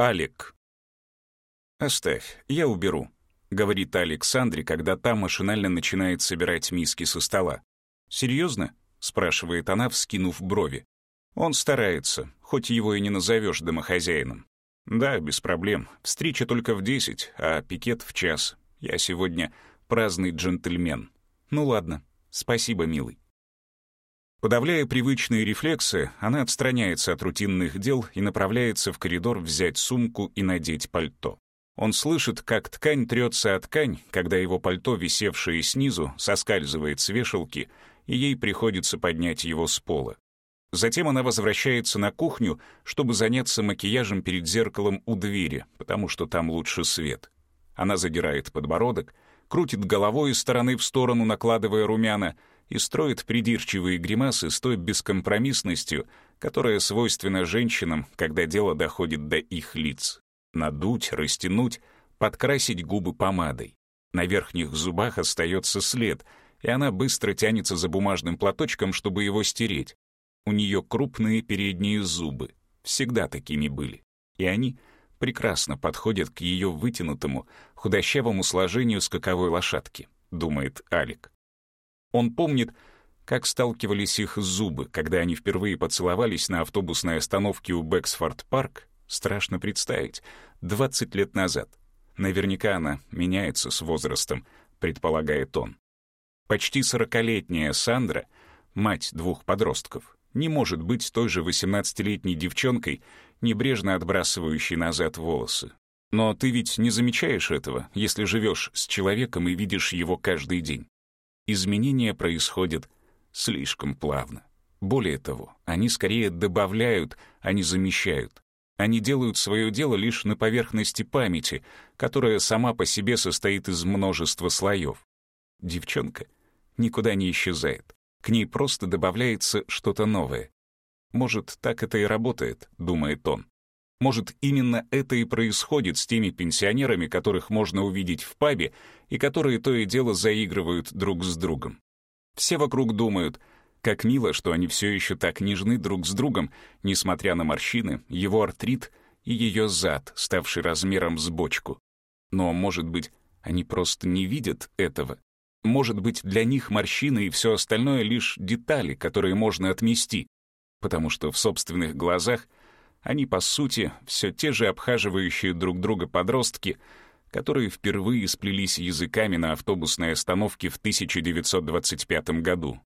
Алик. «Оставь, я уберу», — говорит Александре, когда та машинально начинает собирать миски со стола. «Серьезно?» — спрашивает она, вскинув брови. Он старается, хоть его и не назовешь домохозяином. Да, без проблем. Встреча только в десять, а пикет в час. Я сегодня праздный джентльмен. Ну ладно, спасибо, милый. Подавляя привычные рефлексы, она отстраняется от рутинных дел и направляется в коридор взять сумку и надеть пальто. Он слышит, как ткань трется от ткань, когда его пальто, висевшее снизу, соскальзывает с вешалки, и ей приходится поднять его с пола. Затем она возвращается на кухню, чтобы заняться макияжем перед зеркалом у двери, потому что там лучше свет. Она задирает подбородок, крутит головой из стороны в сторону, накладывая румяна, и строит придирчивые гримасы с той бескомпромиссностью, которая свойственна женщинам, когда дело доходит до их лиц. Надуть, растянуть, подкрасить губы помадой. На верхних зубах остается след, и она быстро тянется за бумажным платочком, чтобы его стереть. У нее крупные передние зубы, всегда такими были, и они прекрасно подходят к ее вытянутому, худощавому сложению скаковой лошадки, думает Алик. Он помнит, как сталкивались их зубы, когда они впервые поцеловались на автобусной остановке у Бэксфорд-парк, страшно представить, 20 лет назад. Наверняка она меняется с возрастом, предполагает он. Почти сорокалетняя Сандра, мать двух подростков, не может быть той же 18-летней девчонкой, небрежно отбрасывающей назад волосы. Но ты ведь не замечаешь этого, если живешь с человеком и видишь его каждый день. Изменения происходят слишком плавно. Более того, они скорее добавляют, а не замещают. Они делают свое дело лишь на поверхности памяти, которая сама по себе состоит из множества слоев. Девчонка никуда не исчезает. К ней просто добавляется что-то новое. Может, так это и работает, думает он. Может, именно это и происходит с теми пенсионерами, которых можно увидеть в пабе и которые то и дело заигрывают друг с другом. Все вокруг думают, как мило, что они все еще так нежны друг с другом, несмотря на морщины, его артрит и ее зад, ставший размером с бочку. Но, может быть, они просто не видят этого может быть, для них морщины и все остальное лишь детали, которые можно отмести, потому что в собственных глазах они, по сути, все те же обхаживающие друг друга подростки, которые впервые сплелись языками на автобусной остановке в 1925 году.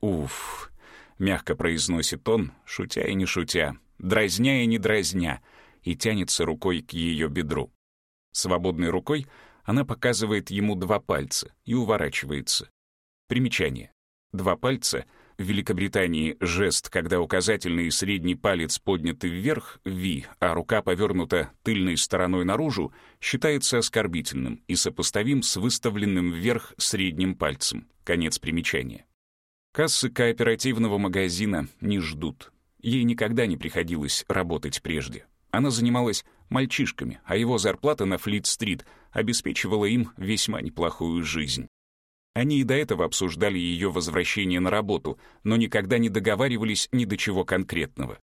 «Уф», — мягко произносит он, шутя и не шутя, дразня и не дразня, и тянется рукой к ее бедру. Свободной рукой — она показывает ему два пальца и уворачивается. Примечание. Два пальца — в Великобритании жест, когда указательный и средний палец подняты вверх, V, а рука повернута тыльной стороной наружу, считается оскорбительным и сопоставим с выставленным вверх средним пальцем. Конец примечания. Кассы кооперативного магазина не ждут. Ей никогда не приходилось работать прежде. Она занималась мальчишками, а его зарплата на Флит-стрит обеспечивала им весьма неплохую жизнь. Они и до этого обсуждали ее возвращение на работу, но никогда не договаривались ни до чего конкретного.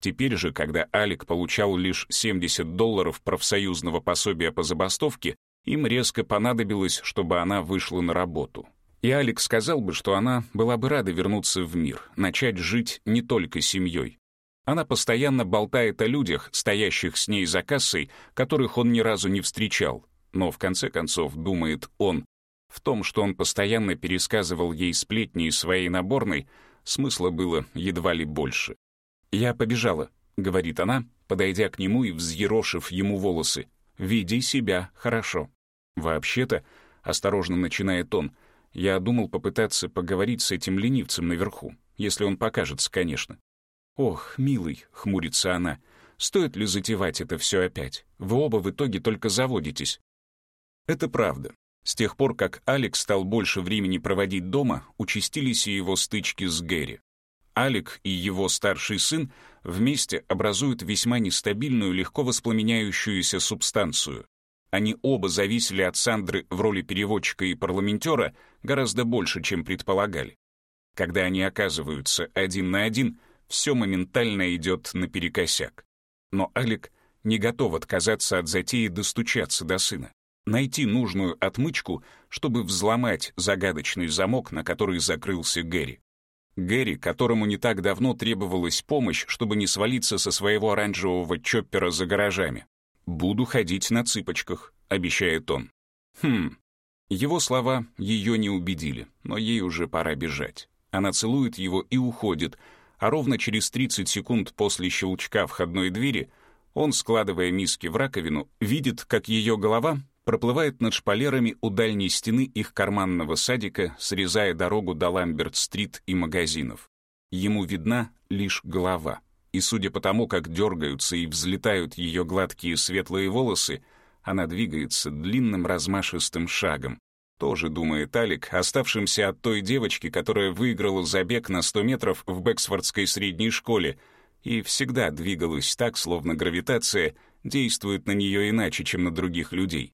Теперь же, когда Алик получал лишь 70 долларов профсоюзного пособия по забастовке, им резко понадобилось, чтобы она вышла на работу. И Алик сказал бы, что она была бы рада вернуться в мир, начать жить не только семьей, она постоянно болтает о людях, стоящих с ней за кассой, которых он ни разу не встречал. Но в конце концов, думает он, в том, что он постоянно пересказывал ей сплетни из своей наборной, смысла было едва ли больше. «Я побежала», — говорит она, подойдя к нему и взъерошив ему волосы. «Веди себя хорошо». «Вообще-то», — осторожно начинает он, «я думал попытаться поговорить с этим ленивцем наверху, если он покажется, конечно. «Ох, милый», — хмурится она, — «стоит ли затевать это все опять? Вы оба в итоге только заводитесь». Это правда. С тех пор, как Алекс стал больше времени проводить дома, участились и его стычки с Гэри. Алек и его старший сын вместе образуют весьма нестабильную, легко воспламеняющуюся субстанцию. Они оба зависели от Сандры в роли переводчика и парламентера гораздо больше, чем предполагали. Когда они оказываются один на один — все моментально идет наперекосяк. Но Алик не готов отказаться от затеи достучаться до сына. Найти нужную отмычку, чтобы взломать загадочный замок, на который закрылся Гэри. Гэри, которому не так давно требовалась помощь, чтобы не свалиться со своего оранжевого чоппера за гаражами. «Буду ходить на цыпочках», — обещает он. Хм. Его слова ее не убедили, но ей уже пора бежать. Она целует его и уходит, а ровно через 30 секунд после щелчка входной двери он, складывая миски в раковину, видит, как ее голова проплывает над шпалерами у дальней стены их карманного садика, срезая дорогу до Ламберт-стрит и магазинов. Ему видна лишь голова. И судя по тому, как дергаются и взлетают ее гладкие светлые волосы, она двигается длинным размашистым шагом. Тоже думает Алик, оставшимся от той девочки, которая выиграла забег на 100 метров в Бэксфордской средней школе, и всегда двигалась так, словно гравитация действует на нее иначе, чем на других людей.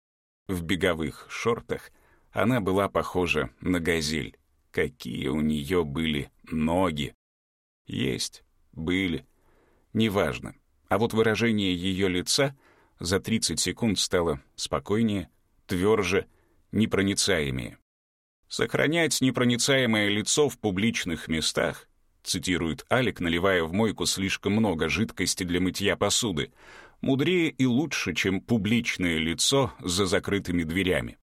В беговых шортах она была похожа на газель. Какие у нее были ноги! Есть, были. Неважно. А вот выражение ее лица за 30 секунд стало спокойнее, тверже, непроницаемее. «Сохранять непроницаемое лицо в публичных местах», цитирует Алик, наливая в мойку слишком много жидкости для мытья посуды, мудрее и лучше, чем публичное лицо за закрытыми дверями.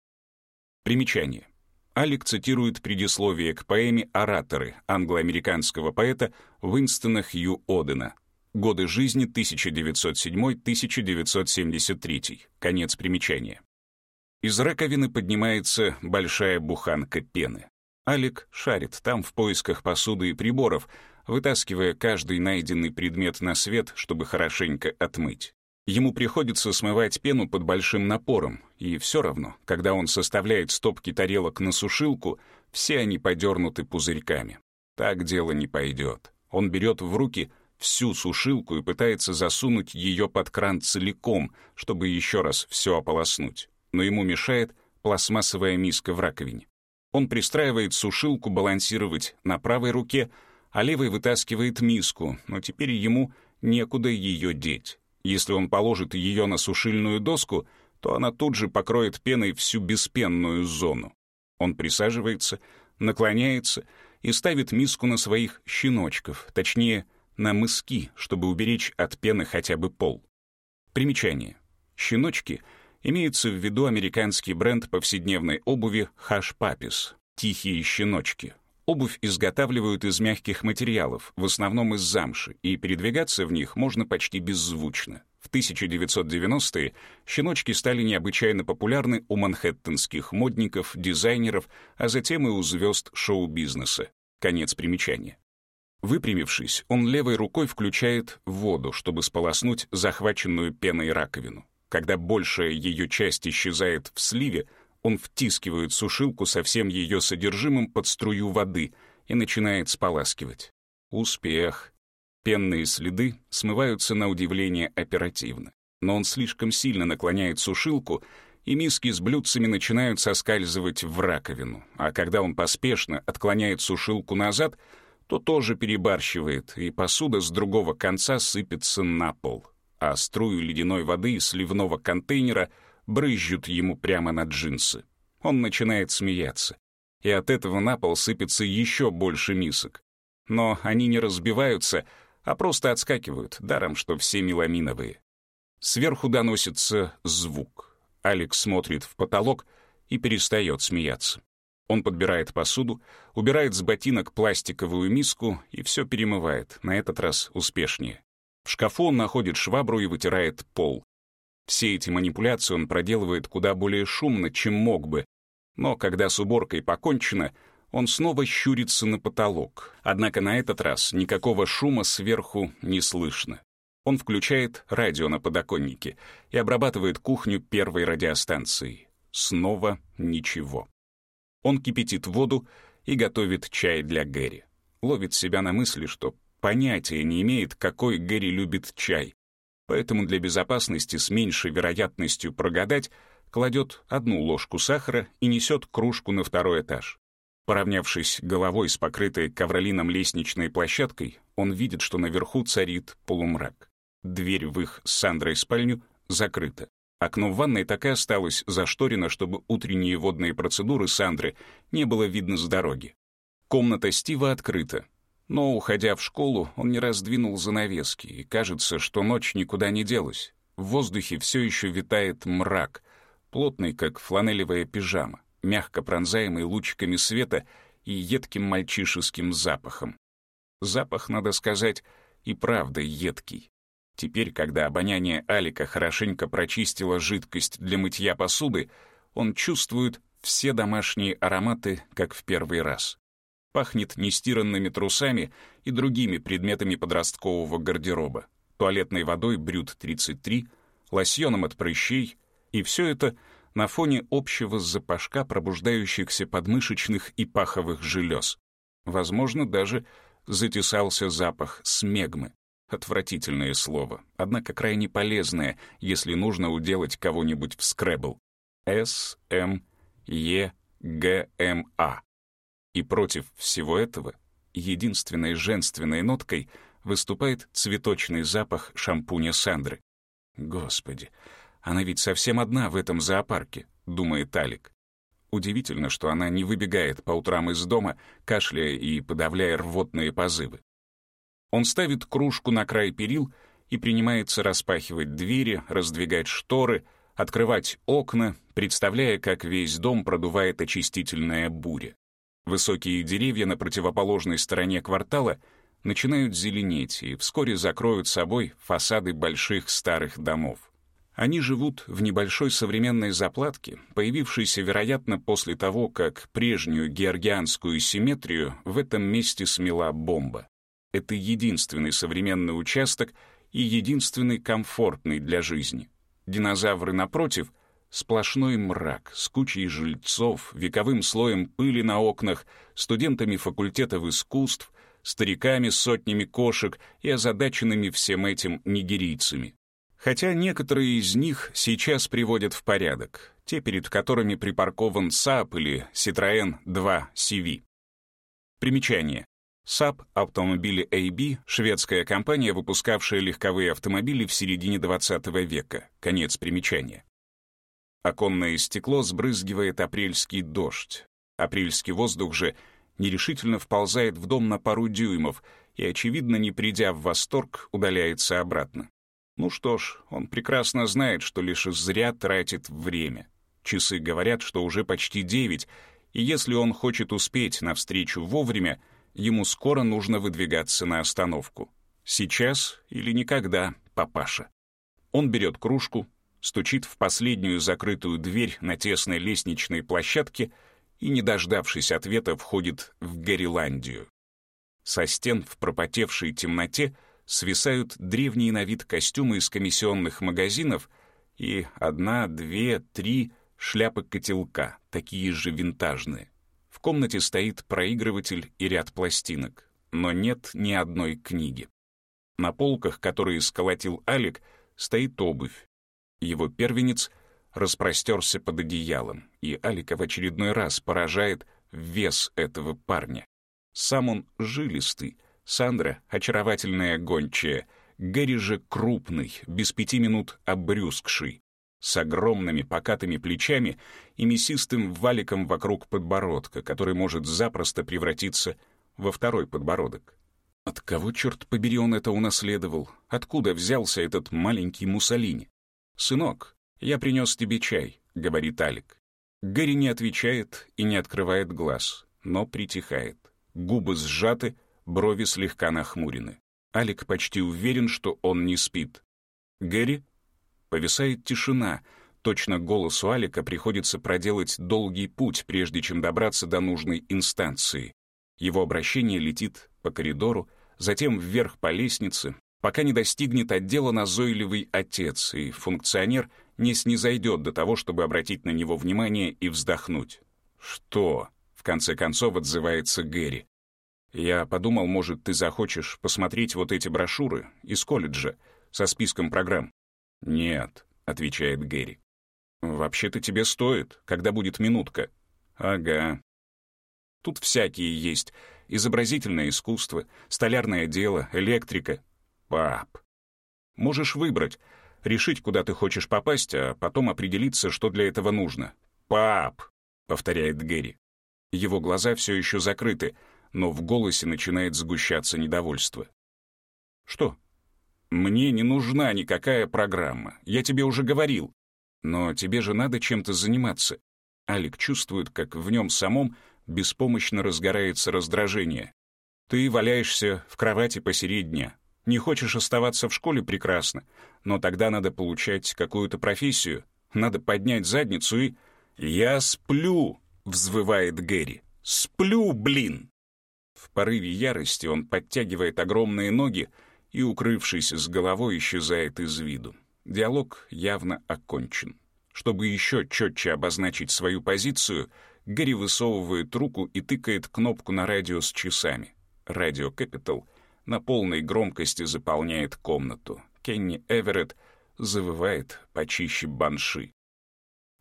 Примечание. Алик цитирует предисловие к поэме «Ораторы» англо-американского поэта Уинстона Хью Одена. Годы жизни 1907-1973. Конец примечания. Из раковины поднимается большая буханка пены. Алик шарит там в поисках посуды и приборов, вытаскивая каждый найденный предмет на свет, чтобы хорошенько отмыть. Ему приходится смывать пену под большим напором, и все равно, когда он составляет стопки тарелок на сушилку, все они подернуты пузырьками. Так дело не пойдет. Он берет в руки всю сушилку и пытается засунуть ее под кран целиком, чтобы еще раз все ополоснуть. Но ему мешает пластмассовая миска в раковине. Он пристраивает сушилку балансировать на правой руке, а левой вытаскивает миску, но теперь ему некуда ее деть. Если он положит ее на сушильную доску, то она тут же покроет пеной всю беспенную зону. Он присаживается, наклоняется и ставит миску на своих щеночков, точнее, на мыски, чтобы уберечь от пены хотя бы пол. Примечание. Щеночки имеется в виду американский бренд повседневной обуви Hush Puppies — «Тихие щеночки», Обувь изготавливают из мягких материалов, в основном из замши, и передвигаться в них можно почти беззвучно. В 1990-е щеночки стали необычайно популярны у манхэттенских модников, дизайнеров, а затем и у звезд шоу-бизнеса. Конец примечания. Выпрямившись, он левой рукой включает воду, чтобы сполоснуть захваченную пеной раковину. Когда большая ее часть исчезает в сливе, он втискивает сушилку со всем ее содержимым под струю воды и начинает споласкивать. Успех. Пенные следы смываются на удивление оперативно. Но он слишком сильно наклоняет сушилку, и миски с блюдцами начинают соскальзывать в раковину. А когда он поспешно отклоняет сушилку назад, то тоже перебарщивает, и посуда с другого конца сыпется на пол. А струю ледяной воды из сливного контейнера — брызжут ему прямо на джинсы. Он начинает смеяться. И от этого на пол сыпется еще больше мисок. Но они не разбиваются, а просто отскакивают, даром что все меламиновые. Сверху доносится звук. Алекс смотрит в потолок и перестает смеяться. Он подбирает посуду, убирает с ботинок пластиковую миску и все перемывает, на этот раз успешнее. В шкафу он находит швабру и вытирает пол. Все эти манипуляции он проделывает куда более шумно, чем мог бы. Но когда с уборкой покончено, он снова щурится на потолок. Однако на этот раз никакого шума сверху не слышно. Он включает радио на подоконнике и обрабатывает кухню первой радиостанцией. Снова ничего. Он кипятит воду и готовит чай для Гэри. Ловит себя на мысли, что понятия не имеет, какой Гэри любит чай, поэтому для безопасности с меньшей вероятностью прогадать кладет одну ложку сахара и несет кружку на второй этаж. Поравнявшись головой с покрытой ковролином лестничной площадкой, он видит, что наверху царит полумрак. Дверь в их с Сандрой спальню закрыта. Окно в ванной так и осталось зашторено, чтобы утренние водные процедуры Сандры не было видно с дороги. Комната Стива открыта. Но, уходя в школу, он не раздвинул занавески, и кажется, что ночь никуда не делась. В воздухе все еще витает мрак, плотный, как фланелевая пижама, мягко пронзаемый лучиками света и едким мальчишеским запахом. Запах, надо сказать, и правда едкий. Теперь, когда обоняние Алика хорошенько прочистило жидкость для мытья посуды, он чувствует все домашние ароматы, как в первый раз. Пахнет нестиранными трусами и другими предметами подросткового гардероба, туалетной водой Брют-33, лосьоном от прыщей, и все это на фоне общего запашка пробуждающихся подмышечных и паховых желез. Возможно, даже затесался запах смегмы. Отвратительное слово, однако крайне полезное, если нужно уделать кого-нибудь в скребл. С, М, Е, Г, М, А. И против всего этого единственной женственной ноткой выступает цветочный запах шампуня Сандры. Господи, она ведь совсем одна в этом зоопарке, думает Алик. Удивительно, что она не выбегает по утрам из дома, кашляя и подавляя рвотные позывы. Он ставит кружку на край перил и принимается распахивать двери, раздвигать шторы, открывать окна, представляя, как весь дом продувает очистительная буря. Высокие деревья на противоположной стороне квартала начинают зеленеть и вскоре закроют собой фасады больших старых домов. Они живут в небольшой современной заплатке, появившейся, вероятно, после того, как прежнюю георгианскую симметрию в этом месте смела бомба. Это единственный современный участок и единственный комфортный для жизни. Динозавры, напротив, сплошной мрак с кучей жильцов, вековым слоем пыли на окнах, студентами факультетов искусств, стариками с сотнями кошек и озадаченными всем этим нигерийцами. Хотя некоторые из них сейчас приводят в порядок, те, перед которыми припаркован Saab или Citroën 2 CV. Примечание. Saab Automobile AB — шведская компания, выпускавшая легковые автомобили в середине 20 века. Конец примечания. Оконное стекло сбрызгивает апрельский дождь. Апрельский воздух же нерешительно вползает в дом на пару дюймов и, очевидно, не придя в восторг, удаляется обратно. Ну что ж, он прекрасно знает, что лишь зря тратит время. Часы говорят, что уже почти девять, и если он хочет успеть навстречу вовремя — Ему скоро нужно выдвигаться на остановку. Сейчас или никогда, папаша. Он берет кружку, стучит в последнюю закрытую дверь на тесной лестничной площадке и, не дождавшись ответа, входит в Гориландию. Со стен в пропотевшей темноте свисают древние на вид костюмы из комиссионных магазинов и одна, две, три шляпы котелка, такие же винтажные комнате стоит проигрыватель и ряд пластинок, но нет ни одной книги. На полках, которые сколотил Алик, стоит обувь. Его первенец распростерся под одеялом, и Алика в очередной раз поражает вес этого парня. Сам он жилистый, Сандра — очаровательная гончая, Гэри же крупный, без пяти минут обрюзгший с огромными покатыми плечами и мясистым валиком вокруг подбородка, который может запросто превратиться во второй подбородок. От кого, черт побери, он это унаследовал? Откуда взялся этот маленький Муссолини? «Сынок, я принес тебе чай», — говорит Алик. Гэри не отвечает и не открывает глаз, но притихает. Губы сжаты, брови слегка нахмурены. Алик почти уверен, что он не спит. «Гэри?» Повисает тишина. Точно голосу Алика приходится проделать долгий путь, прежде чем добраться до нужной инстанции. Его обращение летит по коридору, затем вверх по лестнице, пока не достигнет отдела назойливый отец, и функционер не снизойдет до того, чтобы обратить на него внимание и вздохнуть. «Что?» — в конце концов отзывается Гэри. «Я подумал, может, ты захочешь посмотреть вот эти брошюры из колледжа со списком программ. «Нет», — отвечает Гэри. «Вообще-то тебе стоит, когда будет минутка». «Ага». Тут всякие есть. Изобразительное искусство, столярное дело, электрика. «Пап». Можешь выбрать, решить, куда ты хочешь попасть, а потом определиться, что для этого нужно. «Пап!» — повторяет Гэри. Его глаза все еще закрыты, но в голосе начинает сгущаться недовольство. «Что?» «Мне не нужна никакая программа. Я тебе уже говорил. Но тебе же надо чем-то заниматься». Алик чувствует, как в нем самом беспомощно разгорается раздражение. «Ты валяешься в кровати посередине. Не хочешь оставаться в школе — прекрасно. Но тогда надо получать какую-то профессию. Надо поднять задницу и... «Я сплю!» — взвывает Гэри. «Сплю, блин!» В порыве ярости он подтягивает огромные ноги и, укрывшись с головой, исчезает из виду. Диалог явно окончен. Чтобы еще четче обозначить свою позицию, Гэри высовывает руку и тыкает кнопку на радио с часами. Радио Capital на полной громкости заполняет комнату. Кенни Эверетт завывает почище банши.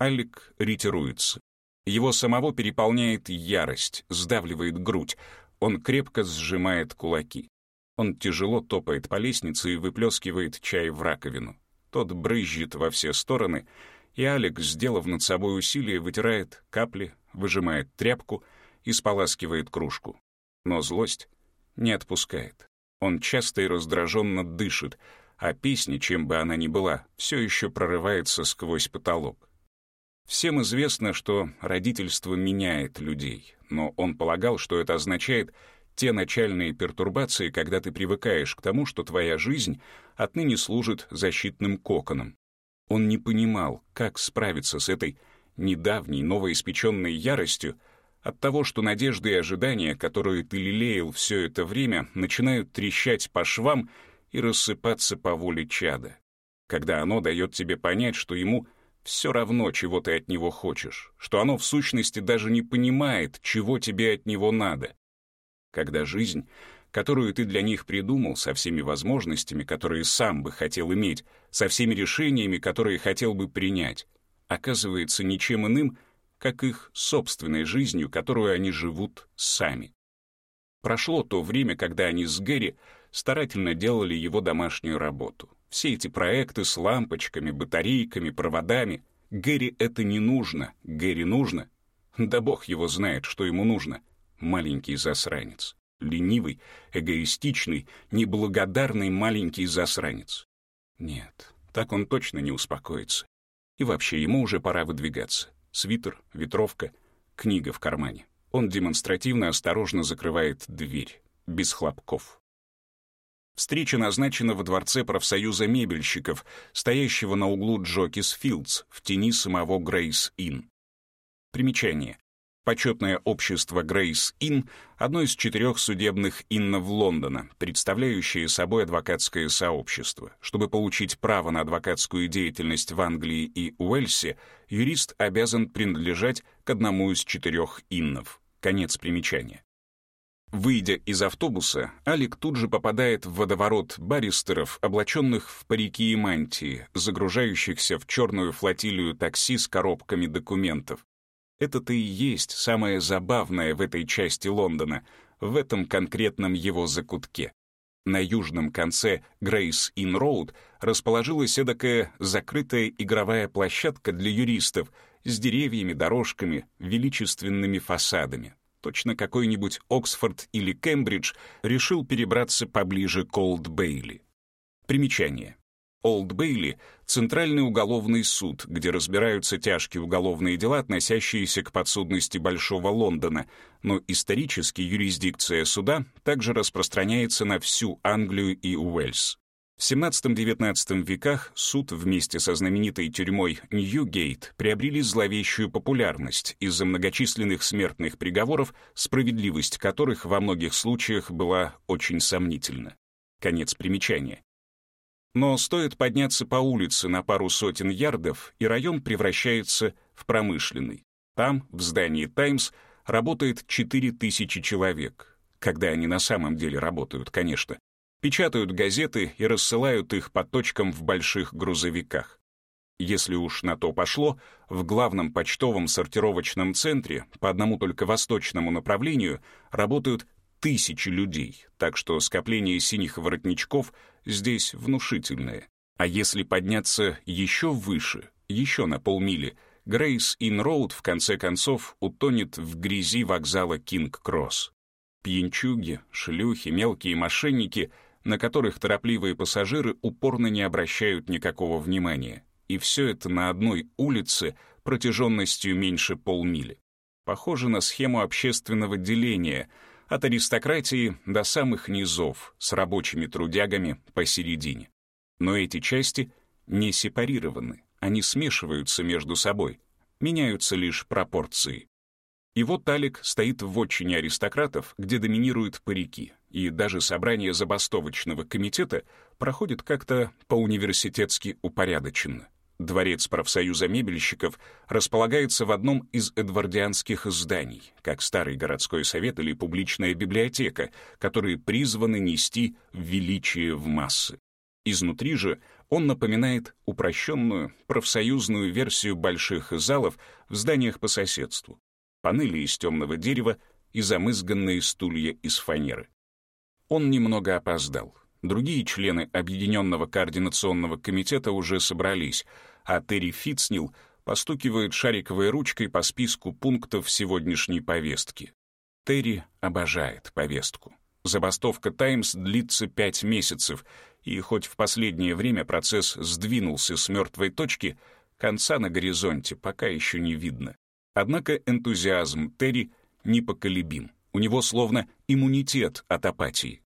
Алик ретируется. Его самого переполняет ярость, сдавливает грудь. Он крепко сжимает кулаки. Он тяжело топает по лестнице и выплескивает чай в раковину. Тот брызжет во все стороны, и Алик, сделав над собой усилие, вытирает капли, выжимает тряпку и споласкивает кружку. Но злость не отпускает. Он часто и раздраженно дышит, а песня, чем бы она ни была, все еще прорывается сквозь потолок. Всем известно, что родительство меняет людей, но он полагал, что это означает те начальные пертурбации, когда ты привыкаешь к тому, что твоя жизнь отныне служит защитным коконом. Он не понимал, как справиться с этой недавней новоиспеченной яростью от того, что надежды и ожидания, которые ты лелеял все это время, начинают трещать по швам и рассыпаться по воле чада. Когда оно дает тебе понять, что ему все равно, чего ты от него хочешь, что оно в сущности даже не понимает, чего тебе от него надо. Когда жизнь, которую ты для них придумал, со всеми возможностями, которые сам бы хотел иметь, со всеми решениями, которые хотел бы принять, оказывается ничем иным, как их собственной жизнью, которую они живут сами. Прошло то время, когда они с Гэри старательно делали его домашнюю работу. Все эти проекты с лампочками, батарейками, проводами. Гэри это не нужно. Гэри нужно. Да бог его знает, что ему нужно. Маленький засранец. Ленивый, эгоистичный, неблагодарный маленький засранец. Нет, так он точно не успокоится. И вообще, ему уже пора выдвигаться. Свитер, ветровка, книга в кармане. Он демонстративно осторожно закрывает дверь, без хлопков. Встреча назначена во дворце профсоюза мебельщиков, стоящего на углу Джокис Филдс в тени самого Грейс Inn. Примечание. Почетное общество Грейс Inn — одно из четырех судебных иннов Лондона, представляющее собой адвокатское сообщество. Чтобы получить право на адвокатскую деятельность в Англии и Уэльсе, юрист обязан принадлежать к одному из четырех иннов. Конец примечания. Выйдя из автобуса, Алик тут же попадает в водоворот баристеров, облаченных в парики и мантии, загружающихся в черную флотилию такси с коробками документов. Это-то и есть самое забавное в этой части Лондона, в этом конкретном его закутке. На южном конце Грейс Ин Роуд расположилась эдакая закрытая игровая площадка для юристов с деревьями, дорожками, величественными фасадами. Точно какой-нибудь Оксфорд или Кембридж решил перебраться поближе к Олд Бейли. Примечание. Олд Бейли — центральный уголовный суд, где разбираются тяжкие уголовные дела, относящиеся к подсудности Большого Лондона, но исторически юрисдикция суда также распространяется на всю Англию и Уэльс. В XVII-XIX веках суд вместе со знаменитой тюрьмой Ньюгейт приобрели зловещую популярность из-за многочисленных смертных приговоров, справедливость которых во многих случаях была очень сомнительна. Конец примечания. Но стоит подняться по улице на пару сотен ярдов, и район превращается в промышленный. Там, в здании «Таймс», работает 4000 человек. Когда они на самом деле работают, конечно печатают газеты и рассылают их по точкам в больших грузовиках. Если уж на то пошло, в главном почтовом сортировочном центре по одному только восточному направлению работают тысячи людей, так что скопление синих воротничков здесь внушительное. А если подняться еще выше, еще на полмили, Грейс Ин Роуд в конце концов утонет в грязи вокзала Кинг-Кросс. Пьянчуги, шлюхи, мелкие мошенники, на которых торопливые пассажиры упорно не обращают никакого внимания. И все это на одной улице протяженностью меньше полмили. Похоже на схему общественного деления от аристократии до самых низов с рабочими трудягами посередине. Но эти части не сепарированы, они смешиваются между собой, меняются лишь пропорции. И вот Алик стоит в отчине аристократов, где доминируют парики, и даже собрание забастовочного комитета проходит как-то по-университетски упорядоченно. Дворец профсоюза мебельщиков располагается в одном из эдвардианских зданий, как старый городской совет или публичная библиотека, которые призваны нести величие в массы. Изнутри же он напоминает упрощенную профсоюзную версию больших залов в зданиях по соседству. Панели из темного дерева и замызганные стулья из фанеры. Он немного опоздал. Другие члены Объединенного координационного комитета уже собрались, а Терри Фитцнил постукивает шариковой ручкой по списку пунктов сегодняшней повестки. Терри обожает повестку. Забастовка «Таймс» длится пять месяцев, и хоть в последнее время процесс сдвинулся с мертвой точки, конца на горизонте пока еще не видно. Однако энтузиазм Терри непоколебим. У него словно иммунитет от апатии.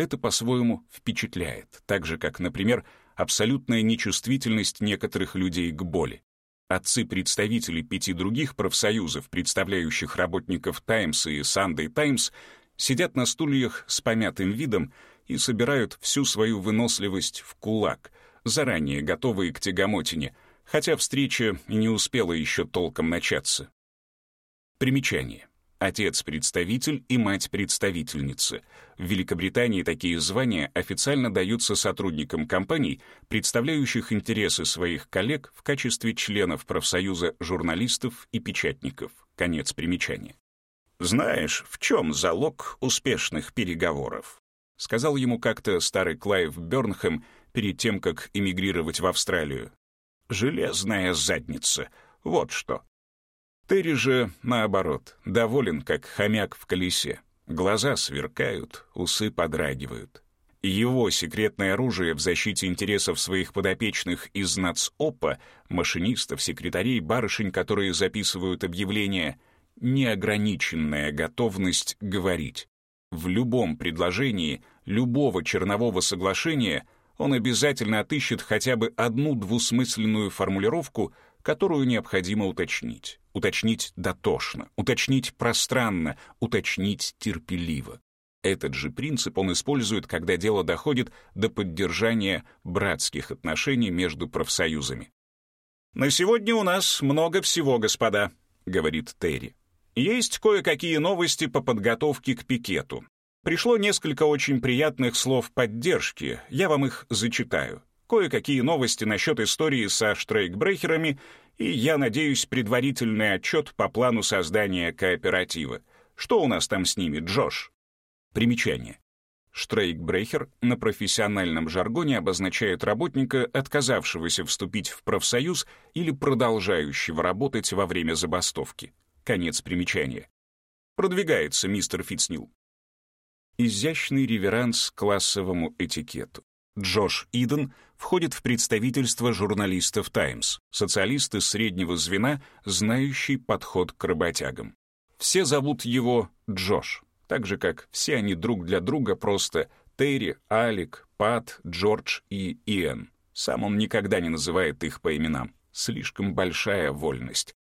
Это по-своему впечатляет, так же, как, например, абсолютная нечувствительность некоторых людей к боли. Отцы-представители пяти других профсоюзов, представляющих работников «Таймс» и «Сандэй Таймс», сидят на стульях с помятым видом и собирают всю свою выносливость в кулак, заранее готовые к тягомотине, хотя встреча не успела еще толком начаться. Примечание. Отец-представитель и мать-представительница. В Великобритании такие звания официально даются сотрудникам компаний, представляющих интересы своих коллег в качестве членов профсоюза журналистов и печатников. Конец примечания. «Знаешь, в чем залог успешных переговоров?» сказал ему как-то старый Клайв Бёрнхэм перед тем, как эмигрировать в Австралию. «Железная задница. Вот что. Терри же, наоборот, доволен, как хомяк в колесе. Глаза сверкают, усы подрагивают. Его секретное оружие в защите интересов своих подопечных из НАЦОПа, машинистов, секретарей, барышень, которые записывают объявления, неограниченная готовность говорить. В любом предложении, любого чернового соглашения он обязательно отыщет хотя бы одну двусмысленную формулировку, которую необходимо уточнить уточнить дотошно, уточнить пространно, уточнить терпеливо. Этот же принцип он использует, когда дело доходит до поддержания братских отношений между профсоюзами. «На сегодня у нас много всего, господа», — говорит Терри. «Есть кое-какие новости по подготовке к пикету. Пришло несколько очень приятных слов поддержки, я вам их зачитаю. Кое-какие новости насчет истории со штрейкбрехерами и, я надеюсь, предварительный отчет по плану создания кооператива. Что у нас там с ними, Джош? Примечание. Штрейкбрехер на профессиональном жаргоне обозначает работника, отказавшегося вступить в профсоюз или продолжающего работать во время забастовки. Конец примечания. Продвигается мистер Фитцнил. Изящный реверанс классовому этикету. Джош Иден входит в представительство журналистов «Таймс», социалист из среднего звена, знающий подход к работягам. Все зовут его Джош, так же, как все они друг для друга просто Терри, Алик, Пат, Джордж и Иэн. Сам он никогда не называет их по именам. Слишком большая вольность.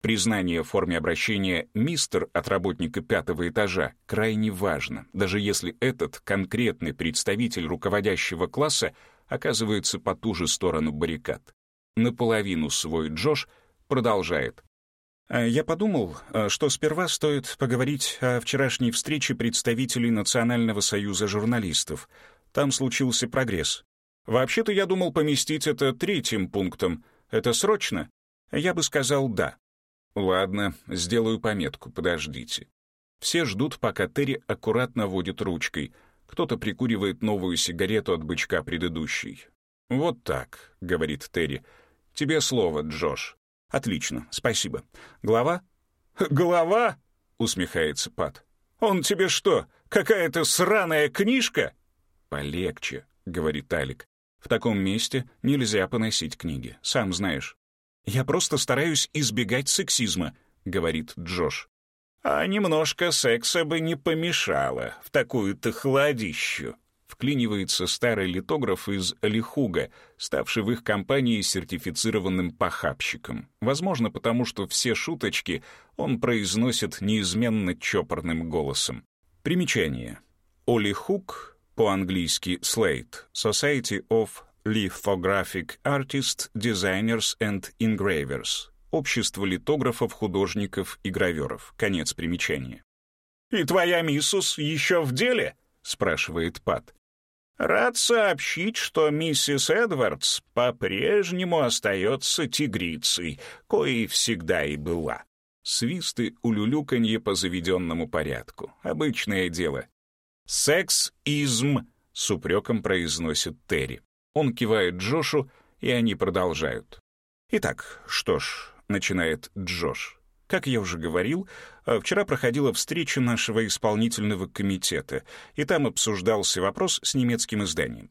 Признание в форме обращения «мистер» от работника пятого этажа крайне важно, даже если этот конкретный представитель руководящего класса оказывается по ту же сторону баррикад. Наполовину свой Джош продолжает. «А «Я подумал, а, что сперва стоит поговорить о вчерашней встрече представителей Национального союза журналистов. Там случился прогресс. Вообще-то я думал поместить это третьим пунктом. Это срочно? Я бы сказал «да». Ладно, сделаю пометку, подождите. Все ждут, пока Терри аккуратно водит ручкой. Кто-то прикуривает новую сигарету от бычка предыдущей. «Вот так», — говорит Терри. «Тебе слово, Джош». «Отлично, спасибо. Глава?» «Глава?» — усмехается Пат. «Он тебе что, какая-то сраная книжка?» «Полегче», — говорит Алик. «В таком месте нельзя поносить книги, сам знаешь». «Я просто стараюсь избегать сексизма», — говорит Джош. «А немножко секса бы не помешало в такую-то холодищу», вклинивается старый литограф из Лихуга, ставший в их компании сертифицированным похабщиком. Возможно, потому что все шуточки он произносит неизменно чопорным голосом. Примечание. Оли Хук, по-английски Slate, Society of Lithographic Artists, Designers and Engravers, Общество литографов, художников и граверов. Конец примечания. «И твоя миссус еще в деле?» — спрашивает Пат. «Рад сообщить, что миссис Эдвардс по-прежнему остается тигрицей, коей всегда и была». Свисты улюлюканье по заведенному порядку. Обычное дело. «Секс-изм», — с упреком произносит Терри. Он кивает Джошу, и они продолжают. «Итак, что ж, начинает Джош. Как я уже говорил, э, вчера проходила встреча нашего исполнительного комитета, и там обсуждался вопрос с немецким изданием.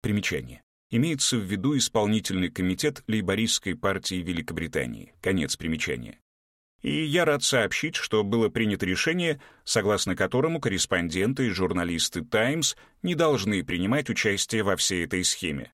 Примечание. Имеется в виду исполнительный комитет лейбористской партии Великобритании. Конец примечания. И я рад сообщить, что было принято решение, согласно которому корреспонденты и журналисты «Таймс» не должны принимать участие во всей этой схеме.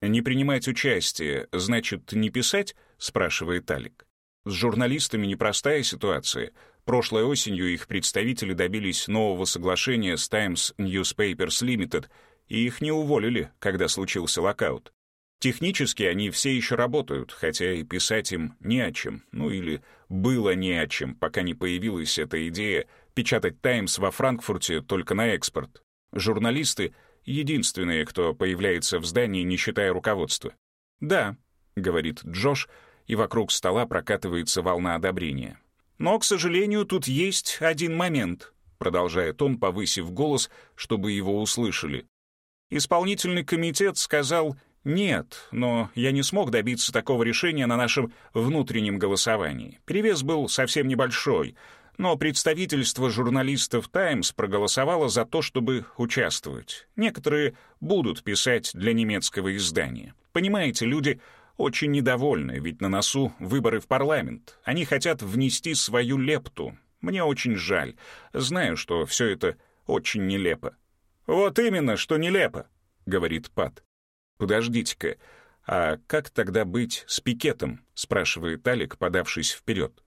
Не принимать участие значит не писать, — спрашивает Алик. «С журналистами непростая ситуация. Прошлой осенью их представители добились нового соглашения с Times Newspapers Limited, и их не уволили, когда случился локаут. Технически они все еще работают, хотя и писать им не о чем, ну или было не о чем, пока не появилась эта идея печатать «Таймс» во Франкфурте только на экспорт. Журналисты — единственные, кто появляется в здании, не считая руководства. «Да», — говорит Джош, — и вокруг стола прокатывается волна одобрения. «Но, к сожалению, тут есть один момент», — продолжает он, повысив голос, чтобы его услышали. «Исполнительный комитет сказал «нет», но я не смог добиться такого решения на нашем внутреннем голосовании. Перевес был совсем небольшой, но представительство журналистов «Таймс» проголосовало за то, чтобы участвовать. Некоторые будут писать для немецкого издания. Понимаете, люди очень недовольны, ведь на носу выборы в парламент. Они хотят внести свою лепту. Мне очень жаль. Знаю, что все это очень нелепо. «Вот именно, что нелепо», — говорит Пат. «Подождите-ка, а как тогда быть с пикетом?» — спрашивает Алик, подавшись вперед.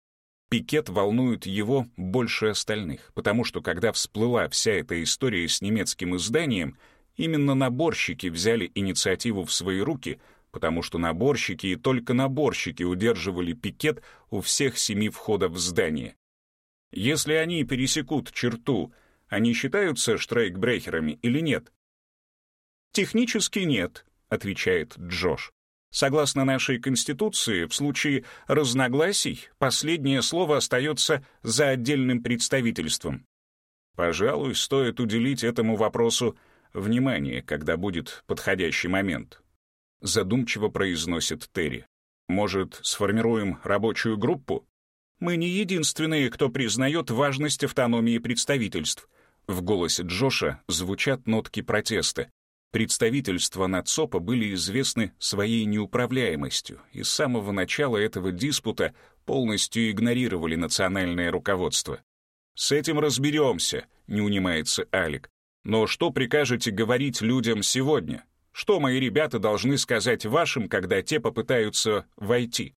Пикет волнует его больше остальных, потому что когда всплыла вся эта история с немецким изданием, именно наборщики взяли инициативу в свои руки — потому что наборщики и только наборщики удерживали пикет у всех семи входов в здание. Если они пересекут черту, они считаются штрейкбрехерами или нет? «Технически нет», — отвечает Джош. Согласно нашей Конституции, в случае разногласий последнее слово остается за отдельным представительством. Пожалуй, стоит уделить этому вопросу внимание, когда будет подходящий момент задумчиво произносит Терри. Может, сформируем рабочую группу? Мы не единственные, кто признает важность автономии представительств. В голосе Джоша звучат нотки протеста. Представительства НАЦОПа были известны своей неуправляемостью, и с самого начала этого диспута полностью игнорировали национальное руководство. «С этим разберемся», — не унимается Алик. «Но что прикажете говорить людям сегодня? Что мои ребята должны сказать вашим, когда те попытаются войти?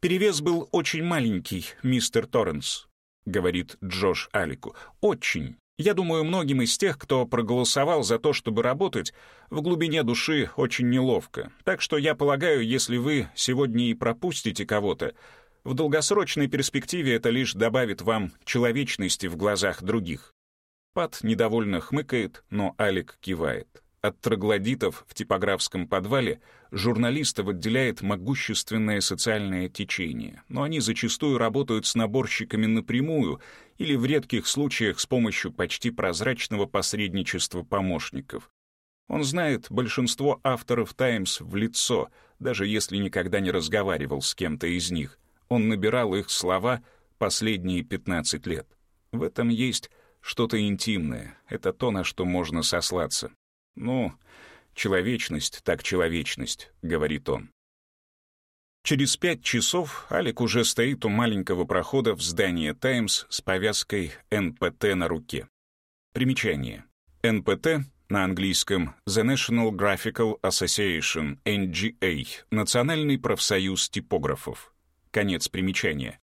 Перевес был очень маленький, мистер Торренс, говорит Джош Алику. Очень. Я думаю, многим из тех, кто проголосовал за то, чтобы работать, в глубине души очень неловко. Так что я полагаю, если вы сегодня и пропустите кого-то, в долгосрочной перспективе это лишь добавит вам человечности в глазах других. Пат недовольно хмыкает, но Алик кивает. От троглодитов в типографском подвале, журналистов отделяет могущественное социальное течение, но они зачастую работают с наборщиками напрямую или в редких случаях с помощью почти прозрачного посредничества помощников. Он знает большинство авторов «Таймс» в лицо, даже если никогда не разговаривал с кем-то из них. Он набирал их слова последние 15 лет. В этом есть что-то интимное, это то, на что можно сослаться. Ну, человечность так человечность, говорит он. Через пять часов Алик уже стоит у маленького прохода в здание «Таймс» с повязкой НПТ на руке. Примечание. НПТ на английском The National Graphical Association, NGA, Национальный профсоюз типографов. Конец примечания.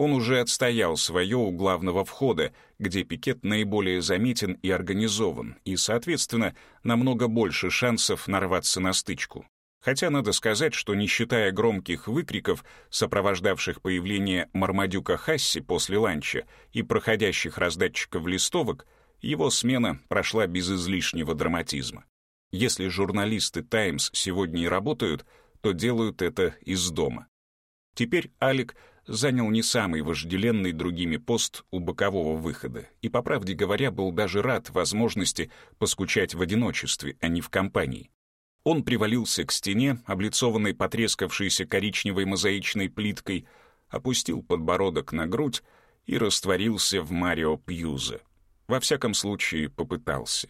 Он уже отстоял свое у главного входа, где пикет наиболее заметен и организован, и, соответственно, намного больше шансов нарваться на стычку. Хотя надо сказать, что не считая громких выкриков, сопровождавших появление Мармадюка Хасси после ланча и проходящих раздатчиков листовок, его смена прошла без излишнего драматизма. Если журналисты «Таймс» сегодня и работают, то делают это из дома. Теперь Алик занял не самый вожделенный другими пост у бокового выхода и, по правде говоря, был даже рад возможности поскучать в одиночестве, а не в компании. Он привалился к стене, облицованной потрескавшейся коричневой мозаичной плиткой, опустил подбородок на грудь и растворился в Марио Пьюза. Во всяком случае, попытался.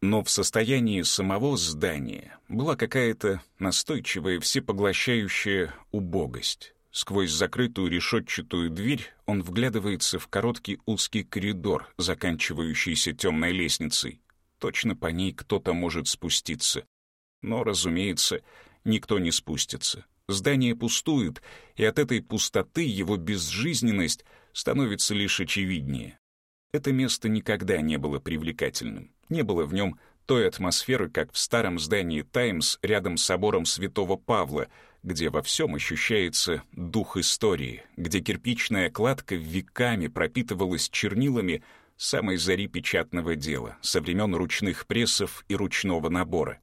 Но в состоянии самого здания была какая-то настойчивая, всепоглощающая убогость. Сквозь закрытую решетчатую дверь он вглядывается в короткий узкий коридор, заканчивающийся темной лестницей. Точно по ней кто-то может спуститься. Но, разумеется, никто не спустится. Здание пустует, и от этой пустоты его безжизненность становится лишь очевиднее. Это место никогда не было привлекательным. Не было в нем той атмосферы, как в старом здании «Таймс» рядом с собором Святого Павла — где во всем ощущается дух истории, где кирпичная кладка веками пропитывалась чернилами самой зари печатного дела, со времен ручных прессов и ручного набора.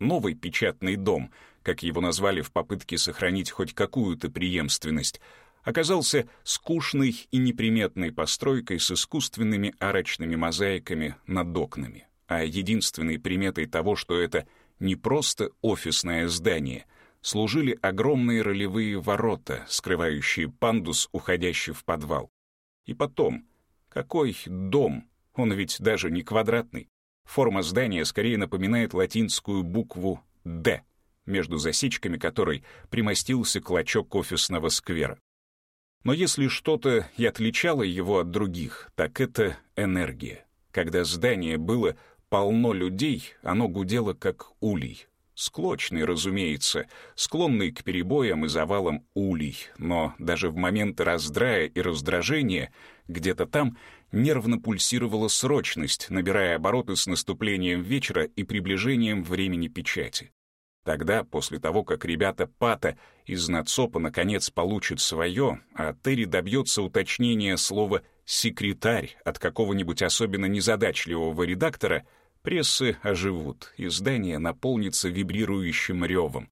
Новый печатный дом, как его назвали в попытке сохранить хоть какую-то преемственность, оказался скучной и неприметной постройкой с искусственными арочными мозаиками над окнами, а единственной приметой того, что это не просто офисное здание — служили огромные ролевые ворота, скрывающие пандус, уходящий в подвал. И потом, какой дом? Он ведь даже не квадратный. Форма здания скорее напоминает латинскую букву «Д», между засечками которой примостился клочок офисного сквера. Но если что-то и отличало его от других, так это энергия. Когда здание было полно людей, оно гудело как улей, Склочный, разумеется, склонный к перебоям и завалам улей, но даже в моменты раздрая и раздражения где-то там нервно пульсировала срочность, набирая обороты с наступлением вечера и приближением времени печати. Тогда, после того, как ребята Пата из Нацопа наконец получат свое, а Терри добьется уточнения слова «секретарь» от какого-нибудь особенно незадачливого редактора — Прессы оживут, и здание наполнится вибрирующим ревом.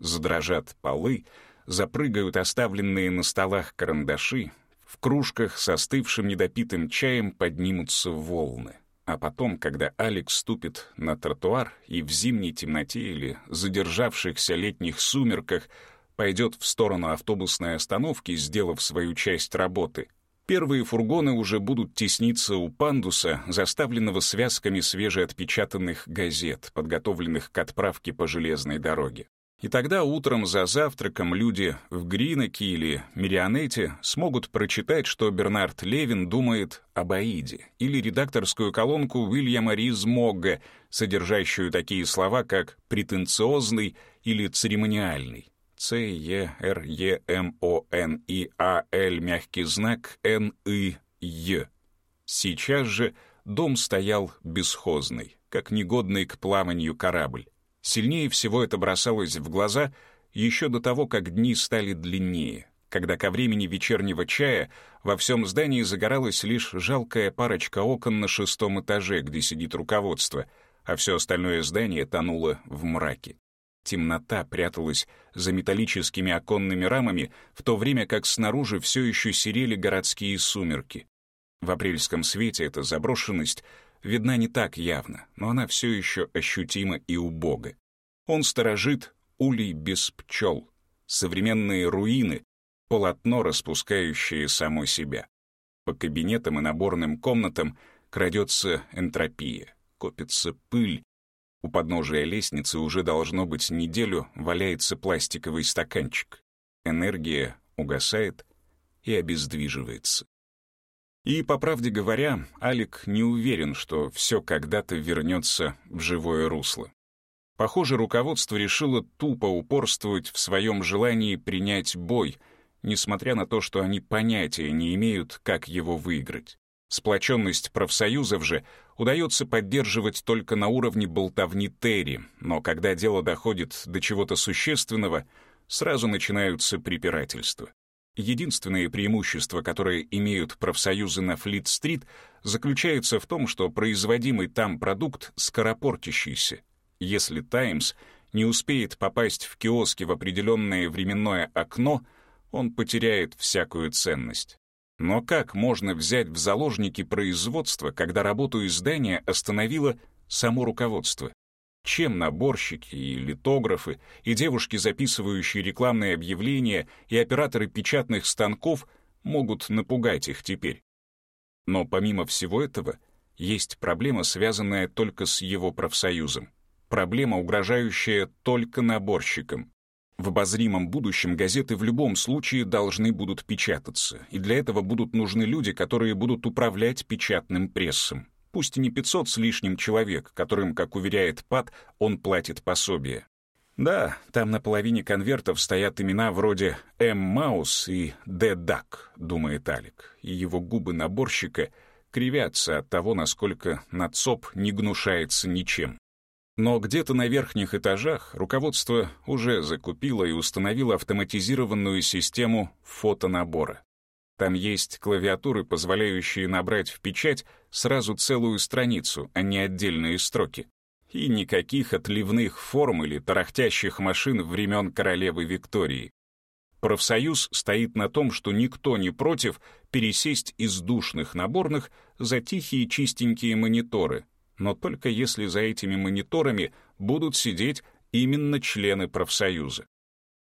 Задрожат полы, запрыгают оставленные на столах карандаши, в кружках с остывшим недопитым чаем поднимутся волны. А потом, когда Алекс ступит на тротуар и в зимней темноте или задержавшихся летних сумерках пойдет в сторону автобусной остановки, сделав свою часть работы, Первые фургоны уже будут тесниться у пандуса, заставленного связками свежеотпечатанных газет, подготовленных к отправке по железной дороге. И тогда утром за завтраком люди в Гриноке или Мирионете смогут прочитать, что Бернард Левин думает об Аиде, или редакторскую колонку Уильяма Риз Могга, содержащую такие слова, как «претенциозный» или «церемониальный». Ц, Е, Р, Е, М, О, Н, И, А, Л, мягкий знак, Н, И, Е. Сейчас же дом стоял бесхозный, как негодный к плаванию корабль. Сильнее всего это бросалось в глаза еще до того, как дни стали длиннее, когда ко времени вечернего чая во всем здании загоралась лишь жалкая парочка окон на шестом этаже, где сидит руководство, а все остальное здание тонуло в мраке. Темнота пряталась за металлическими оконными рамами, в то время как снаружи все еще серели городские сумерки. В апрельском свете эта заброшенность видна не так явно, но она все еще ощутима и убога. Он сторожит улей без пчел, современные руины, полотно, распускающее само себя. По кабинетам и наборным комнатам крадется энтропия, копится пыль. У подножия лестницы уже должно быть неделю валяется пластиковый стаканчик. Энергия угасает и обездвиживается. И, по правде говоря, Алик не уверен, что все когда-то вернется в живое русло. Похоже, руководство решило тупо упорствовать в своем желании принять бой, несмотря на то, что они понятия не имеют, как его выиграть. Сплоченность профсоюзов же удается поддерживать только на уровне болтовни Терри, но когда дело доходит до чего-то существенного, сразу начинаются препирательства. Единственное преимущество, которое имеют профсоюзы на Флит-стрит, заключается в том, что производимый там продукт скоропортящийся. Если «Таймс» не успеет попасть в киоски в определенное временное окно, он потеряет всякую ценность. Но как можно взять в заложники производство, когда работу издания остановило само руководство? Чем наборщики и литографы, и девушки, записывающие рекламные объявления, и операторы печатных станков могут напугать их теперь? Но помимо всего этого, есть проблема, связанная только с его профсоюзом. Проблема, угрожающая только наборщикам. В обозримом будущем газеты в любом случае должны будут печататься, и для этого будут нужны люди, которые будут управлять печатным прессом пусть не 500 с лишним человек, которым, как уверяет Пат, он платит пособие. Да, там на половине конвертов стоят имена вроде М. Маус и Д. Дак, думает Алик, и его губы наборщика кривятся от того, насколько НАЦОП не гнушается ничем. Но где-то на верхних этажах руководство уже закупило и установило автоматизированную систему фотонабора. Там есть клавиатуры, позволяющие набрать в печать сразу целую страницу, а не отдельные строки. И никаких отливных форм или тарахтящих машин времен королевы Виктории. Профсоюз стоит на том, что никто не против пересесть из душных наборных за тихие чистенькие мониторы, но только если за этими мониторами будут сидеть именно члены профсоюза.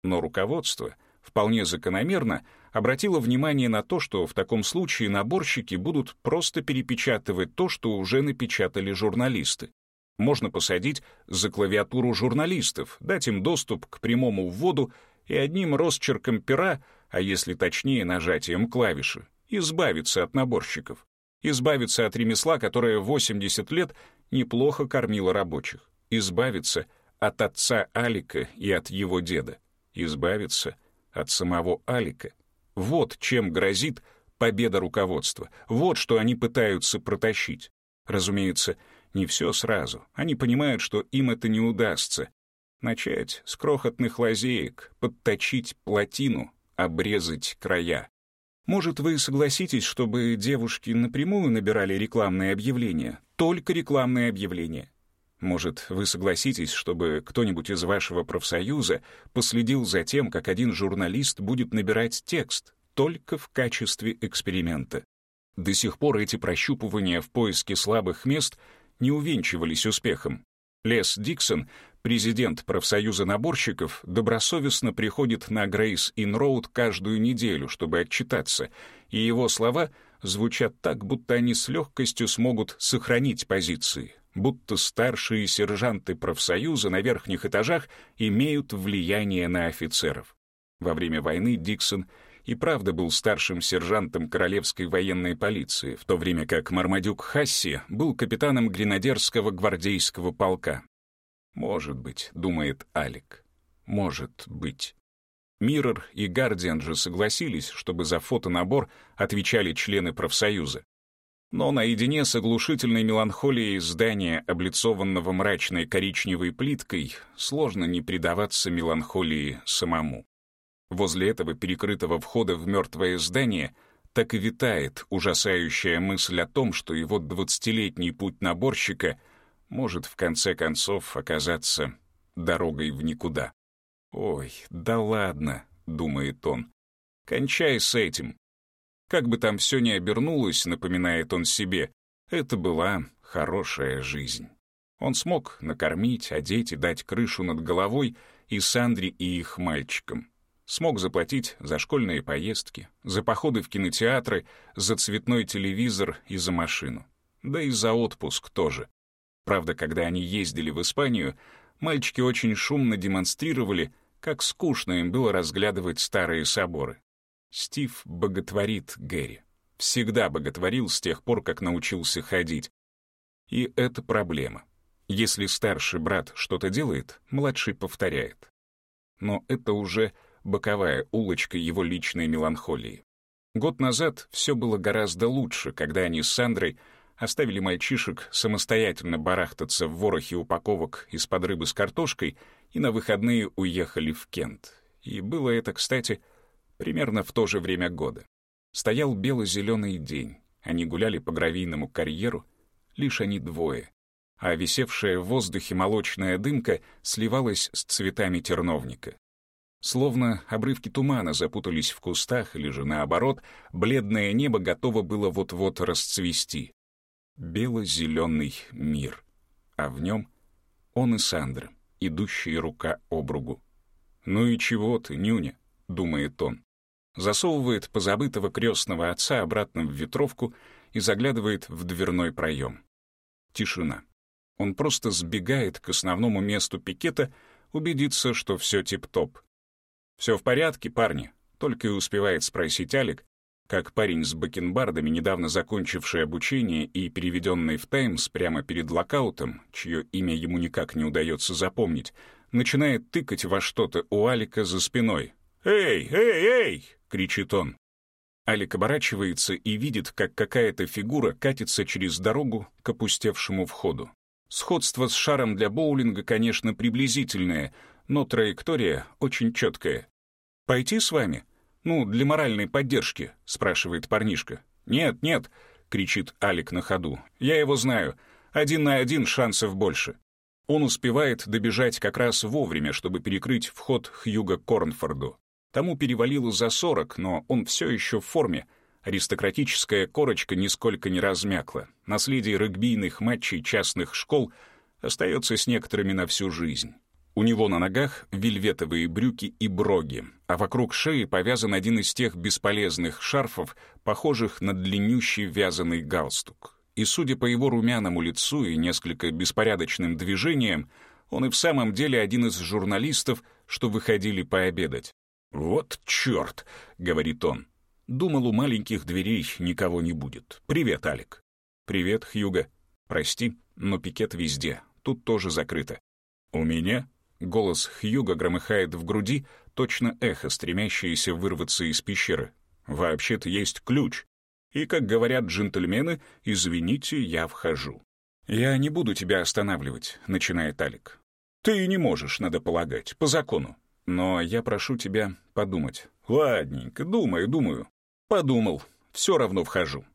Но руководство вполне закономерно обратила внимание на то, что в таком случае наборщики будут просто перепечатывать то, что уже напечатали журналисты. Можно посадить за клавиатуру журналистов, дать им доступ к прямому вводу и одним росчерком пера, а если точнее нажатием клавиши, избавиться от наборщиков. Избавиться от ремесла, которое 80 лет неплохо кормило рабочих. Избавиться от отца Алика и от его деда. Избавиться от самого Алика — вот чем грозит победа руководства. Вот что они пытаются протащить. Разумеется, не все сразу. Они понимают, что им это не удастся. Начать с крохотных лазеек, подточить плотину, обрезать края. Может, вы согласитесь, чтобы девушки напрямую набирали рекламные объявления? Только рекламные объявления. Может, вы согласитесь, чтобы кто-нибудь из вашего профсоюза последил за тем, как один журналист будет набирать текст, только в качестве эксперимента. До сих пор эти прощупывания в поиске слабых мест не увенчивались успехом. Лес Диксон, президент профсоюза наборщиков, добросовестно приходит на Грейс Ин Роуд каждую неделю, чтобы отчитаться, и его слова звучат так, будто они с легкостью смогут сохранить позиции будто старшие сержанты профсоюза на верхних этажах имеют влияние на офицеров. Во время войны Диксон и правда был старшим сержантом Королевской военной полиции, в то время как Мармадюк Хасси был капитаном гренадерского гвардейского полка. «Может быть», — думает Алик, — «может быть». Миррор и Гардиан же согласились, чтобы за фотонабор отвечали члены профсоюза но наедине с оглушительной меланхолией здания, облицованного мрачной коричневой плиткой, сложно не предаваться меланхолии самому. Возле этого перекрытого входа в мертвое здание так и витает ужасающая мысль о том, что его двадцатилетний путь наборщика может в конце концов оказаться дорогой в никуда. «Ой, да ладно», — думает он, — «кончай с этим». Как бы там все ни обернулось, напоминает он себе, это была хорошая жизнь. Он смог накормить, одеть и дать крышу над головой и Сандре, и их мальчикам. Смог заплатить за школьные поездки, за походы в кинотеатры, за цветной телевизор и за машину. Да и за отпуск тоже. Правда, когда они ездили в Испанию, мальчики очень шумно демонстрировали, как скучно им было разглядывать старые соборы. Стив боготворит Гэри. Всегда боготворил с тех пор, как научился ходить. И это проблема. Если старший брат что-то делает, младший повторяет. Но это уже боковая улочка его личной меланхолии. Год назад все было гораздо лучше, когда они с Сандрой оставили мальчишек самостоятельно барахтаться в ворохе упаковок из-под рыбы с картошкой и на выходные уехали в Кент. И было это, кстати, примерно в то же время года. Стоял бело-зеленый день, они гуляли по гравийному карьеру, лишь они двое, а висевшая в воздухе молочная дымка сливалась с цветами терновника. Словно обрывки тумана запутались в кустах, или же наоборот, бледное небо готово было вот-вот расцвести бело-зеленый мир, а в нем он и Сандра, идущие рука об руку. «Ну и чего ты, нюня?» — думает он. Засовывает позабытого крестного отца обратно в ветровку и заглядывает в дверной проем. Тишина. Он просто сбегает к основному месту пикета, убедиться, что все тип-топ. «Все в порядке, парни?» — только и успевает спросить Алик, как парень с бакенбардами, недавно закончивший обучение и переведенный в «Таймс» прямо перед локаутом, чье имя ему никак не удается запомнить, начинает тыкать во что-то у Алика за спиной. «Эй, эй, эй!» — кричит он. Алик оборачивается и видит, как какая-то фигура катится через дорогу к опустевшему входу. Сходство с шаром для боулинга, конечно, приблизительное, но траектория очень четкая. «Пойти с вами?» «Ну, для моральной поддержки», — спрашивает парнишка. «Нет, нет», — кричит Алик на ходу. «Я его знаю. Один на один шансов больше». Он успевает добежать как раз вовремя, чтобы перекрыть вход Хьюга Корнфорду. Тому перевалило за сорок, но он все еще в форме. Аристократическая корочка нисколько не размякла. Наследие регбийных матчей частных школ остается с некоторыми на всю жизнь. У него на ногах вельветовые брюки и броги, а вокруг шеи повязан один из тех бесполезных шарфов, похожих на длиннющий вязаный галстук. И, судя по его румяному лицу и несколько беспорядочным движениям, он и в самом деле один из журналистов, что выходили пообедать. «Вот черт!» — говорит он. «Думал, у маленьких дверей никого не будет. Привет, Алик». «Привет, Хьюга. Прости, но пикет везде. Тут тоже закрыто». «У меня?» Голос Хьюга громыхает в груди, точно эхо, стремящееся вырваться из пещеры. «Вообще-то есть ключ. И, как говорят джентльмены, извините, я вхожу». «Я не буду тебя останавливать», — начинает Алик. «Ты не можешь, надо полагать, по закону. Но я прошу тебя подумать». «Ладненько, думаю, думаю». «Подумал. Все равно вхожу».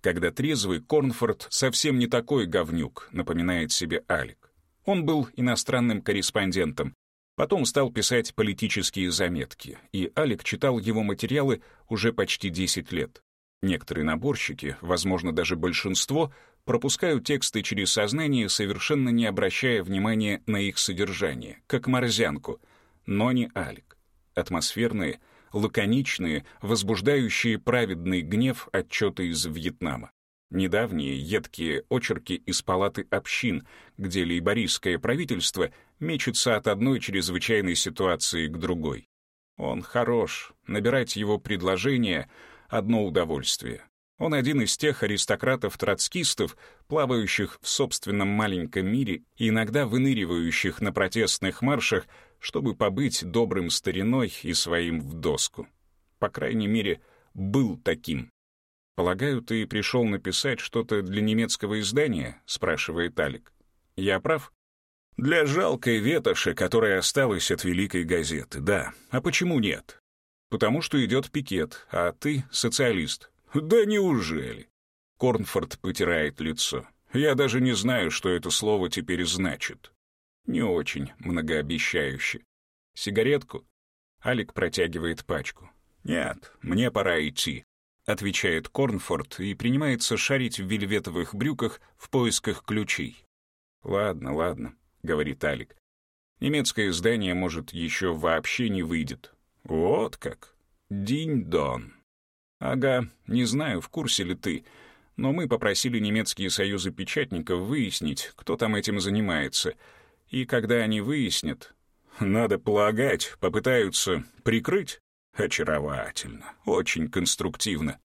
Когда трезвый Корнфорд совсем не такой говнюк, напоминает себе Алик. Он был иностранным корреспондентом, потом стал писать политические заметки, и Алик читал его материалы уже почти 10 лет. Некоторые наборщики, возможно, даже большинство, пропускают тексты через сознание, совершенно не обращая внимания на их содержание, как морзянку, но не Алик. Атмосферные, лаконичные, возбуждающие праведный гнев отчеты из Вьетнама. Недавние едкие очерки из палаты общин, где лейбористское правительство мечется от одной чрезвычайной ситуации к другой. Он хорош, набирать его предложения — одно удовольствие. Он один из тех аристократов-троцкистов, плавающих в собственном маленьком мире и иногда выныривающих на протестных маршах, чтобы побыть добрым стариной и своим в доску. По крайней мере, был таким. «Полагаю, ты пришел написать что-то для немецкого издания?» — спрашивает Алик. «Я прав?» «Для жалкой ветоши, которая осталась от великой газеты, да. А почему нет?» «Потому что идет пикет, а ты социалист». «Да неужели?» Корнфорд потирает лицо. Я даже не знаю, что это слово теперь значит. Не очень многообещающе. Сигаретку? Алик протягивает пачку. Нет, мне пора идти. Отвечает Корнфорд и принимается шарить в вельветовых брюках в поисках ключей. «Ладно, ладно», — говорит Алик. «Немецкое издание, может, еще вообще не выйдет». «Вот как! Динь-дон!» «Ага, не знаю, в курсе ли ты, но мы попросили немецкие союзы печатников выяснить, кто там этим занимается. И когда они выяснят, надо полагать, попытаются прикрыть. Очаровательно, очень конструктивно.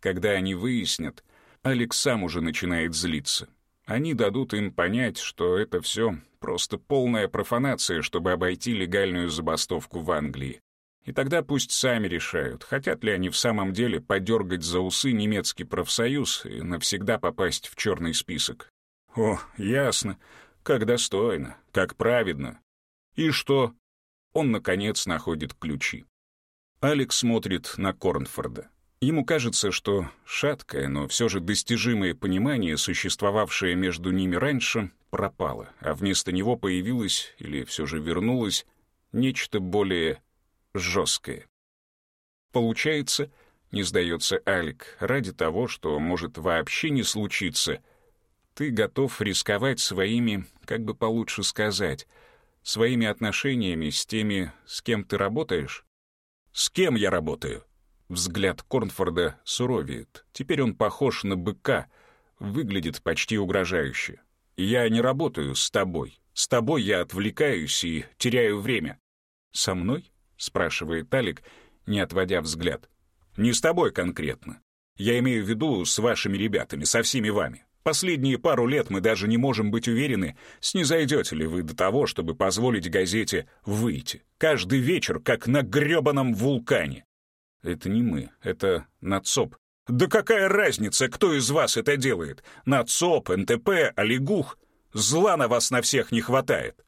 Когда они выяснят, Алекс сам уже начинает злиться. Они дадут им понять, что это все просто полная профанация, чтобы обойти легальную забастовку в Англии. И тогда пусть сами решают, хотят ли они в самом деле подергать за усы немецкий профсоюз и навсегда попасть в черный список. О, ясно. Как достойно, как праведно. И что? Он, наконец, находит ключи. Алекс смотрит на Корнфорда. Ему кажется, что шаткое, но все же достижимое понимание, существовавшее между ними раньше, пропало, а вместо него появилось, или все же вернулось, нечто более жесткое. Получается, не сдается Алик, ради того, что может вообще не случиться, ты готов рисковать своими, как бы получше сказать, своими отношениями с теми, с кем ты работаешь? С кем я работаю? Взгляд Корнфорда суровеет. Теперь он похож на быка, выглядит почти угрожающе. Я не работаю с тобой. С тобой я отвлекаюсь и теряю время. Со мной? — спрашивает Алик, не отводя взгляд. «Не с тобой конкретно. Я имею в виду с вашими ребятами, со всеми вами. Последние пару лет мы даже не можем быть уверены, снизойдете ли вы до того, чтобы позволить газете выйти. Каждый вечер, как на грёбаном вулкане. Это не мы, это НАЦОП. Да какая разница, кто из вас это делает? НАЦОП, НТП, Олегух? Зла на вас на всех не хватает.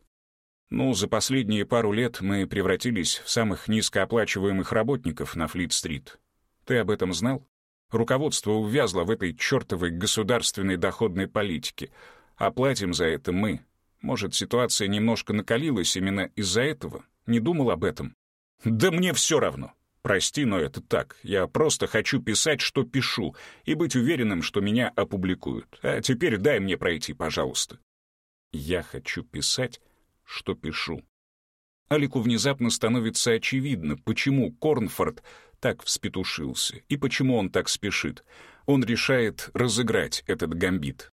Ну, за последние пару лет мы превратились в самых низкооплачиваемых работников на Флит-стрит. Ты об этом знал? Руководство увязло в этой чертовой государственной доходной политике. А платим за это мы. Может, ситуация немножко накалилась именно из-за этого? Не думал об этом? Да мне все равно. Прости, но это так. Я просто хочу писать, что пишу, и быть уверенным, что меня опубликуют. А теперь дай мне пройти, пожалуйста. Я хочу писать, что пишу. Алику внезапно становится очевидно, почему Корнфорд так вспетушился и почему он так спешит. Он решает разыграть этот гамбит.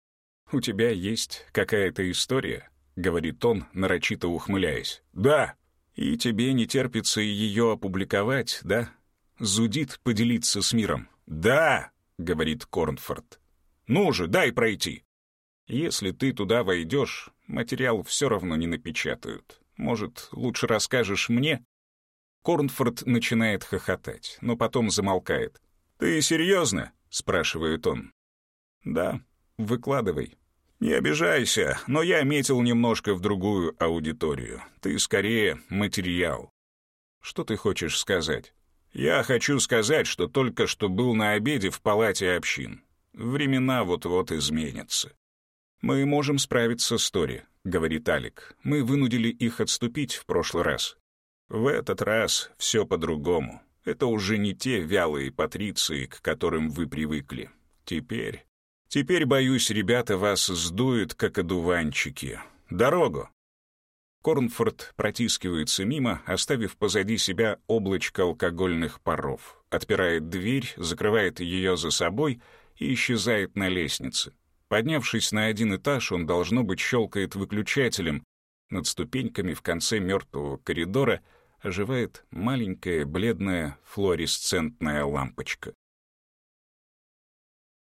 «У тебя есть какая-то история?» — говорит он, нарочито ухмыляясь. «Да, и тебе не терпится ее опубликовать, да? Зудит поделиться с миром». «Да!» — говорит Корнфорд. «Ну же, дай пройти!» «Если ты туда войдешь, Материал все равно не напечатают. Может, лучше расскажешь мне?» Корнфорд начинает хохотать, но потом замолкает. «Ты серьезно?» — спрашивает он. «Да, выкладывай». «Не обижайся, но я метил немножко в другую аудиторию. Ты скорее материал». «Что ты хочешь сказать?» «Я хочу сказать, что только что был на обеде в палате общин. Времена вот-вот изменятся. «Мы можем справиться с Тори», — говорит Алик. «Мы вынудили их отступить в прошлый раз». «В этот раз все по-другому. Это уже не те вялые патриции, к которым вы привыкли. Теперь... Теперь, боюсь, ребята вас сдуют, как одуванчики. Дорогу!» Корнфорд протискивается мимо, оставив позади себя облачко алкогольных паров, отпирает дверь, закрывает ее за собой и исчезает на лестнице. Поднявшись на один этаж, он, должно быть, щелкает выключателем. Над ступеньками в конце мертвого коридора оживает маленькая бледная флуоресцентная лампочка.